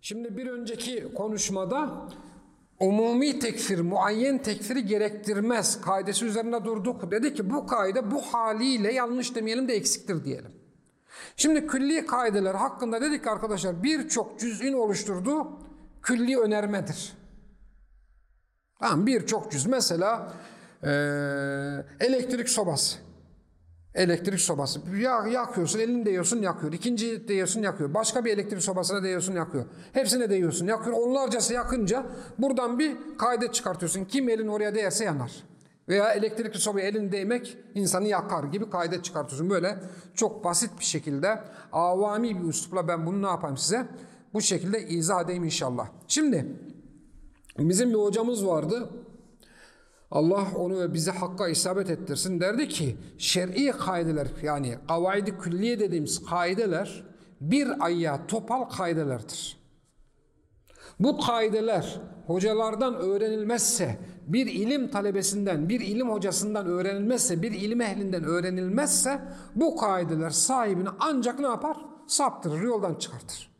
Şimdi bir önceki konuşmada umumi tekfir, muayyen tekfiri gerektirmez kaidesi üzerinde durduk. Dedi ki bu kaide bu haliyle yanlış demeyelim de eksiktir diyelim. Şimdi külli kaideler hakkında dedik arkadaşlar birçok cüz'ün oluşturduğu külli önermedir. Tamam birçok cüz mesela eee, elektrik sobası. Elektrik sobası. Ya, yakıyorsun, elini değiyorsun yakıyor. İkinci değiyorsun yakıyor. Başka bir elektrik sobasına değiyorsun yakıyor. Hepsine değiyorsun yakıyor. Onlarcası yakınca buradan bir kaydet çıkartıyorsun. Kim elin oraya değerse yanar. Veya elektrikli sobaya elin değmek insanı yakar gibi kaydet çıkartıyorsun. Böyle çok basit bir şekilde avami bir üslupla ben bunu ne yapayım size? Bu şekilde izah edeyim inşallah. Şimdi bizim bir hocamız vardı. Allah onu ve bizi hakka isabet ettirsin derdi ki şer'i kaideler yani kavaidi külliye dediğimiz kaideler bir ayya topal kaidelerdir. Bu kaideler hocalardan öğrenilmezse, bir ilim talebesinden, bir ilim hocasından öğrenilmezse, bir ilim ehlinden öğrenilmezse bu kaideler sahibini ancak ne yapar? Saptırır, yoldan çıkartır.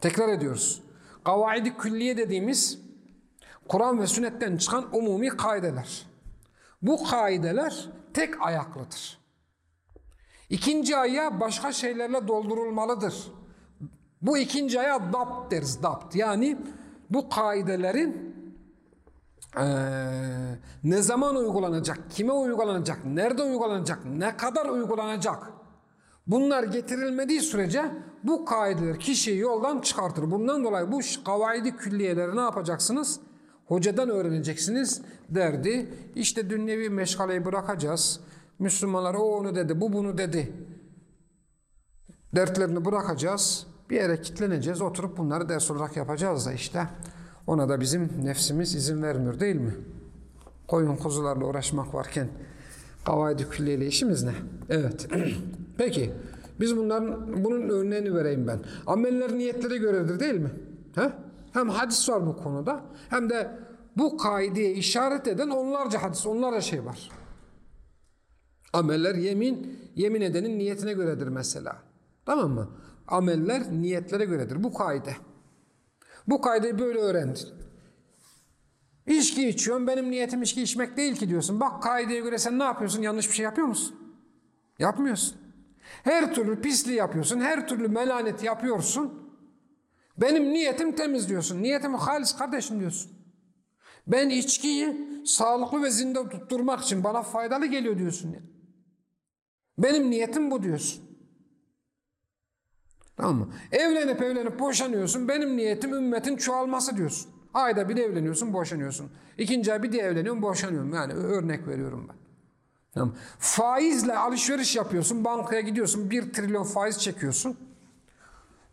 Tekrar ediyoruz. Kavaidi külliye dediğimiz Kur'an ve sünnetten çıkan umumi kaideler. Bu kaideler tek ayaklıdır. İkinci aya başka şeylerle doldurulmalıdır. Bu ikinci aya dapt deriz, dapt. Yani bu kaidelerin eee, ne zaman uygulanacak, kime uygulanacak, nerede uygulanacak, ne kadar uygulanacak bunlar getirilmediği sürece bu kaideler kişiyi yoldan çıkartır. Bundan dolayı bu kavaidi külliyeleri ne yapacaksınız? Hocadan öğreneceksiniz derdi. İşte dünyevi meşgaleyi bırakacağız. Müslümanlar o onu dedi, bu bunu dedi. Dertlerini bırakacağız. Bir yere kitleneceğiz. Oturup bunları ders olarak yapacağız da işte. Ona da bizim nefsimiz izin vermiyor değil mi? Koyun kuzularla uğraşmak varken kavaidi külliyeyle işimiz ne? Evet. Peki. Biz bunların bunun örneğini vereyim ben. Ameller niyetlere göredir değil mi? He? Hem hadis var bu konuda hem de bu kaideye işaret eden onlarca hadis, onlarca şey var. Ameller yemin, yemin edenin niyetine göredir mesela. Tamam mı? Ameller niyetlere göredir. Bu kaide. Bu kaideyi böyle öğrendin. İçki içiyorsun. Benim niyetim içki içmek değil ki diyorsun. Bak kaideye göre sen ne yapıyorsun? Yanlış bir şey yapıyor musun? Yapmıyorsun. Her türlü pisliği yapıyorsun. Her türlü melanet yapıyorsun. Benim niyetim temiz diyorsun. Niyetim halis kardeşim diyorsun. Ben içkiyi sağlıklı ve zinde tutturmak için bana faydalı geliyor diyorsun. Benim niyetim bu diyorsun. Tamam mı? Evlenip evlenip boşanıyorsun. Benim niyetim ümmetin çoğalması diyorsun. Ayda bir evleniyorsun, boşanıyorsun. İkinci ay bir de evleniyorum, boşanıyorum. Yani örnek veriyorum ben. Tamam. Faizle alışveriş yapıyorsun, bankaya gidiyorsun, bir trilyon faiz çekiyorsun.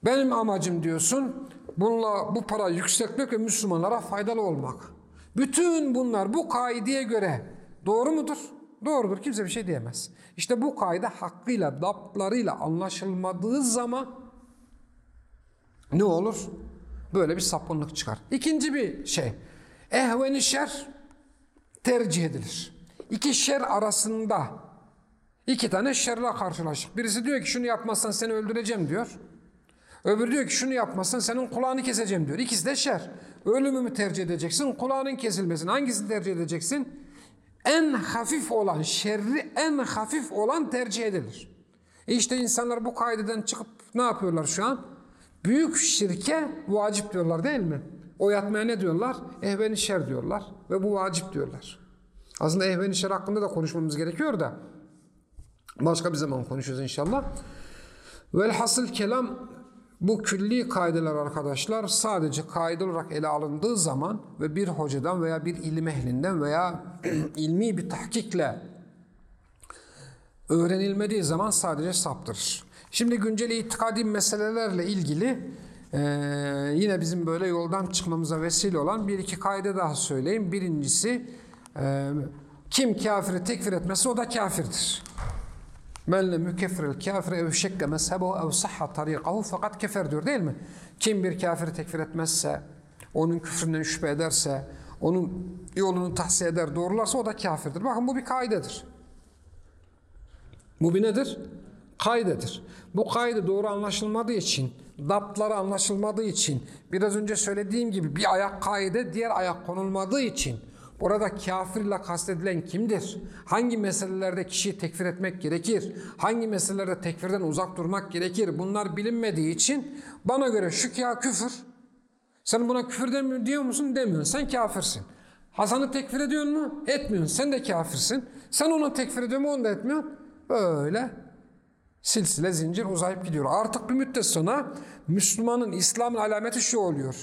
Benim amacım diyorsun, bununla bu para yükseltmek ve Müslümanlara faydalı olmak. Bütün bunlar bu kaideye göre doğru mudur? Doğrudur. Kimse bir şey diyemez. İşte bu kaide hakkıyla, daplarıyla anlaşılmadığı zaman ne olur? Böyle bir sapkınlık çıkar. İkinci bir şey. Ehveni şer tercih edilir. İki şer arasında iki tane şerle karşılaştık. Birisi diyor ki şunu yapmazsan seni öldüreceğim diyor. Öbürü diyor ki şunu yapmazsan senin kulağını keseceğim diyor. İkisi de şer. Ölümü mü tercih edeceksin, kulağının kesilmesini hangisini tercih edeceksin? En hafif olan, şerri en hafif olan tercih edilir. E işte insanlar bu kaideden çıkıp ne yapıyorlar şu an? Büyük şirke vacip diyorlar değil mi? O yatmaya ne diyorlar? Ehven-i şer diyorlar ve bu vacip diyorlar. Aslında ehven-i şer hakkında da konuşmamız gerekiyor da başka bir zaman konuşuruz inşallah. Velhasıl kelam bu külli kaideler arkadaşlar sadece kaide olarak ele alındığı zaman ve bir hocadan veya bir ilim ehlinden veya ilmi bir tahkikle öğrenilmediği zaman sadece saptırır. Şimdi güncel itikadi meselelerle ilgili e, yine bizim böyle yoldan çıkmamıza vesile olan bir iki kaide daha söyleyeyim. Birincisi e, kim kafiri tekfir etmesi o da kafirdir. Men lem yukeffirel kafire ev şekke mezhebehu ev sahha tarikahu fakat kefer diyor değil mi? Kim bir kafiri tekfir etmezse, onun küfründen şüphe ederse, onun yolunu tahsiye eder, doğrularsa o da kafirdir. Bakın bu bir kaidedir. Bu bir nedir? Kaidedir. Bu kaide doğru anlaşılmadığı için, daptları anlaşılmadığı için, biraz önce söylediğim gibi bir ayak kaide diğer ayak konulmadığı için Orada kafirle kastedilen kimdir? Hangi meselelerde kişiyi tekfir etmek gerekir? Hangi meselelerde tekfirden uzak durmak gerekir? Bunlar bilinmediği için bana göre şu ya küfür. Sen buna küfür demiyor, diyor musun? Demiyorsun. Sen kafirsin. Hasan'ı tekfir ediyor mu? Etmiyorsun. Sen de kafirsin. Sen onu tekfir ediyor mu? Onu da etmiyorsun. Böyle silsile zincir uzayıp gidiyor. Artık bir müddet sonra Müslümanın İslam'ın alameti şu oluyor.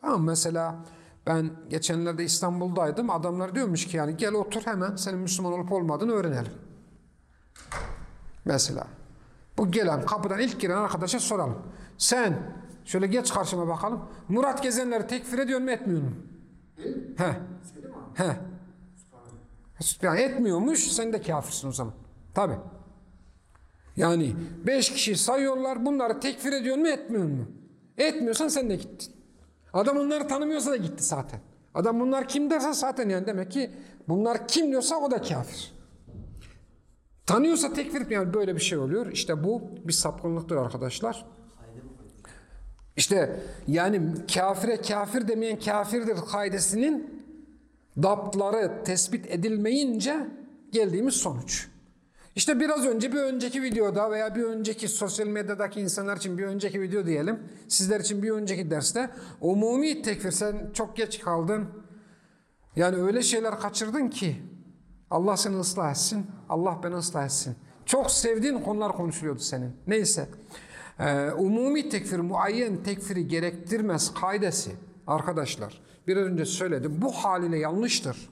Tamam mesela ben geçenlerde İstanbul'daydım. Adamlar diyormuş ki yani gel otur hemen senin Müslüman olup olmadığını öğrenelim. Mesela. Bu gelen kapıdan ilk giren arkadaşa soralım. Sen şöyle geç karşıma bakalım. Murat Gezenleri tekfir ediyor mu etmiyor mu? He. He. Yani etmiyormuş sen de kafirsin o zaman. Tabi. Yani beş kişi sayıyorlar bunları tekfir ediyor mu etmiyor mu? Etmiyorsan sen de gittin. Adam onları tanımıyorsa da gitti zaten. Adam bunlar kim derse zaten yani demek ki bunlar kim diyorsa o da kafir. Tanıyorsa tekfir yani böyle bir şey oluyor. İşte bu bir sapkınlıktır arkadaşlar. İşte yani kafire kafir demeyen kafirdir kaidesinin daptları tespit edilmeyince geldiğimiz sonuç. İşte biraz önce bir önceki videoda veya bir önceki sosyal medyadaki insanlar için bir önceki video diyelim. Sizler için bir önceki derste umumi tekfir sen çok geç kaldın. Yani öyle şeyler kaçırdın ki Allah seni ıslah etsin. Allah beni ıslah etsin. Çok sevdiğin konular konuşuluyordu senin. Neyse. Ee, umumi tekfir muayyen tekfiri gerektirmez kaidesi arkadaşlar. Biraz önce söyledim. Bu haliyle yanlıştır.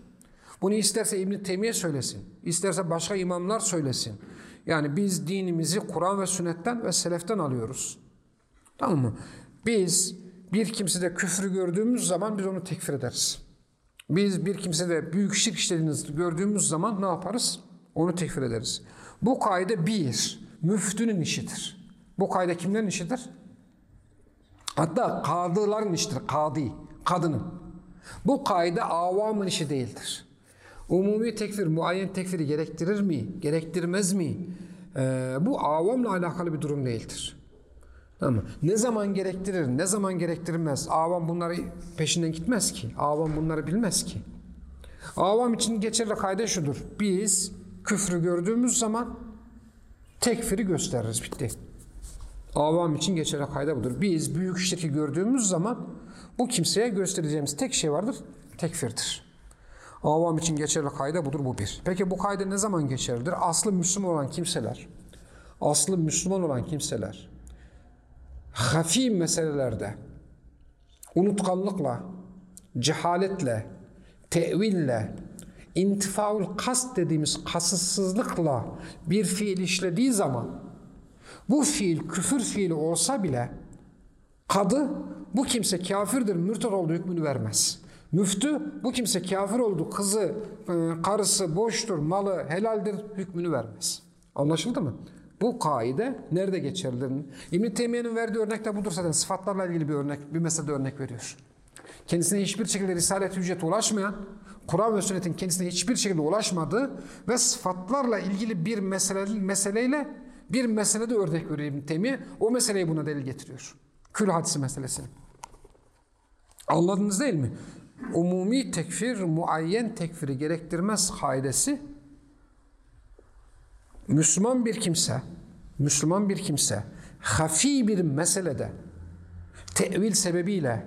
Bunu isterse İbn Teymiye söylesin, isterse başka imamlar söylesin. Yani biz dinimizi Kur'an ve sünnetten ve seleften alıyoruz. Tamam mı? Biz bir kimsede küfrü gördüğümüz zaman biz onu tekfir ederiz. Biz bir kimsede büyük şirk işlediğinizi gördüğümüz zaman ne yaparız? Onu tekfir ederiz. Bu kaide bir, müftünün işidir. Bu kaide kimlerin işidir? Hatta kadıların işidir, kadı, kadının. Bu kaide avamın işi değildir. Umumi tekfir, muayyen tekfiri gerektirir mi? Gerektirmez mi? Ee, bu avamla alakalı bir durum değildir. Tamam Ne zaman gerektirir, ne zaman gerektirmez? Avam bunları peşinden gitmez ki. Avam bunları bilmez ki. Avam için geçerli kayda şudur. Biz küfrü gördüğümüz zaman tekfiri gösteririz. Bitti. Avam için geçerli kayda budur. Biz büyük şirki gördüğümüz zaman bu kimseye göstereceğimiz tek şey vardır. Tekfirdir. Avam için geçerli kayda budur bu bir. Peki bu kayda ne zaman geçerlidir? Aslı Müslüman olan kimseler, aslı Müslüman olan kimseler, hafi meselelerde, unutkanlıkla, cehaletle, teville, intifaul kast dediğimiz kasıtsızlıkla bir fiil işlediği zaman, bu fiil küfür fiili olsa bile, kadı bu kimse kafirdir, mürtet olduğu hükmünü vermez. Müftü bu kimse kafir oldu, kızı, e, karısı boştur, malı helaldir hükmünü vermez. Anlaşıldı mı? Bu kaide nerede geçerlidir? İbn-i Teymiye'nin verdiği örnek de budur zaten. Sıfatlarla ilgili bir örnek, bir meselede örnek veriyor. Kendisine hiçbir şekilde risalet hüccete ulaşmayan, Kur'an ve sünnetin kendisine hiçbir şekilde ulaşmadığı ve sıfatlarla ilgili bir mesele, meseleyle bir meselede örnek veriyor İbn-i Teymiye. O meseleyi buna delil getiriyor. Kül hadisi meselesini. Anladınız değil mi? Umumi tekfir muayyen tekfiri gerektirmez kaidesi Müslüman bir kimse Müslüman bir kimse hafi bir meselede tevil sebebiyle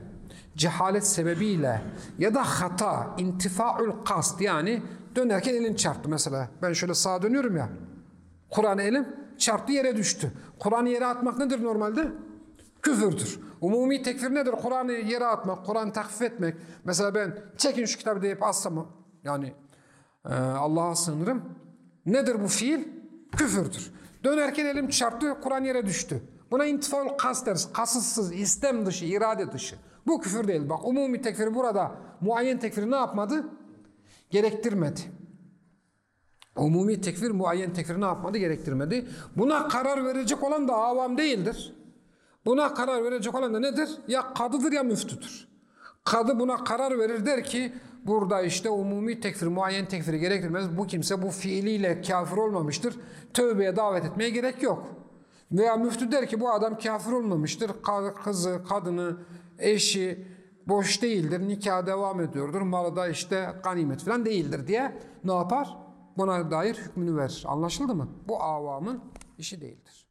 cehalet sebebiyle ya da hata intifaul kast yani dönerken elin çarptı mesela ben şöyle sağa dönüyorum ya Kur'an elim çarptı yere düştü. Kur'an'ı yere atmak nedir normalde? Küfürdür. Umumi tekfir nedir? Kur'an'ı yere atmak, Kur'an'ı takfif etmek. Mesela ben çekin şu kitabı deyip assam yani e, Allah'a sığınırım. Nedir bu fiil? Küfürdür. Dönerken elim çarptı, Kur'an yere düştü. Buna intifaul kas deriz. Kasıtsız, istem dışı, irade dışı. Bu küfür değil. Bak umumi tekfir burada muayyen tekfiri ne yapmadı? Gerektirmedi. Umumi tekfir muayyen tekfiri ne yapmadı? Gerektirmedi. Buna karar verecek olan da avam değildir. Buna karar verecek olan da nedir? Ya kadıdır ya müftüdür. Kadı buna karar verir der ki Burada işte umumi tekfir, muayyen tekfiri gerektirmez. Bu kimse bu fiiliyle kafir olmamıştır. Tövbeye davet etmeye gerek yok. Veya müftü der ki bu adam kafir olmamıştır. Kızı, kadını, eşi boş değildir. Nikah devam ediyordur. Malı da işte ganimet falan değildir diye ne yapar? Buna dair hükmünü verir. Anlaşıldı mı? Bu avamın işi değildir.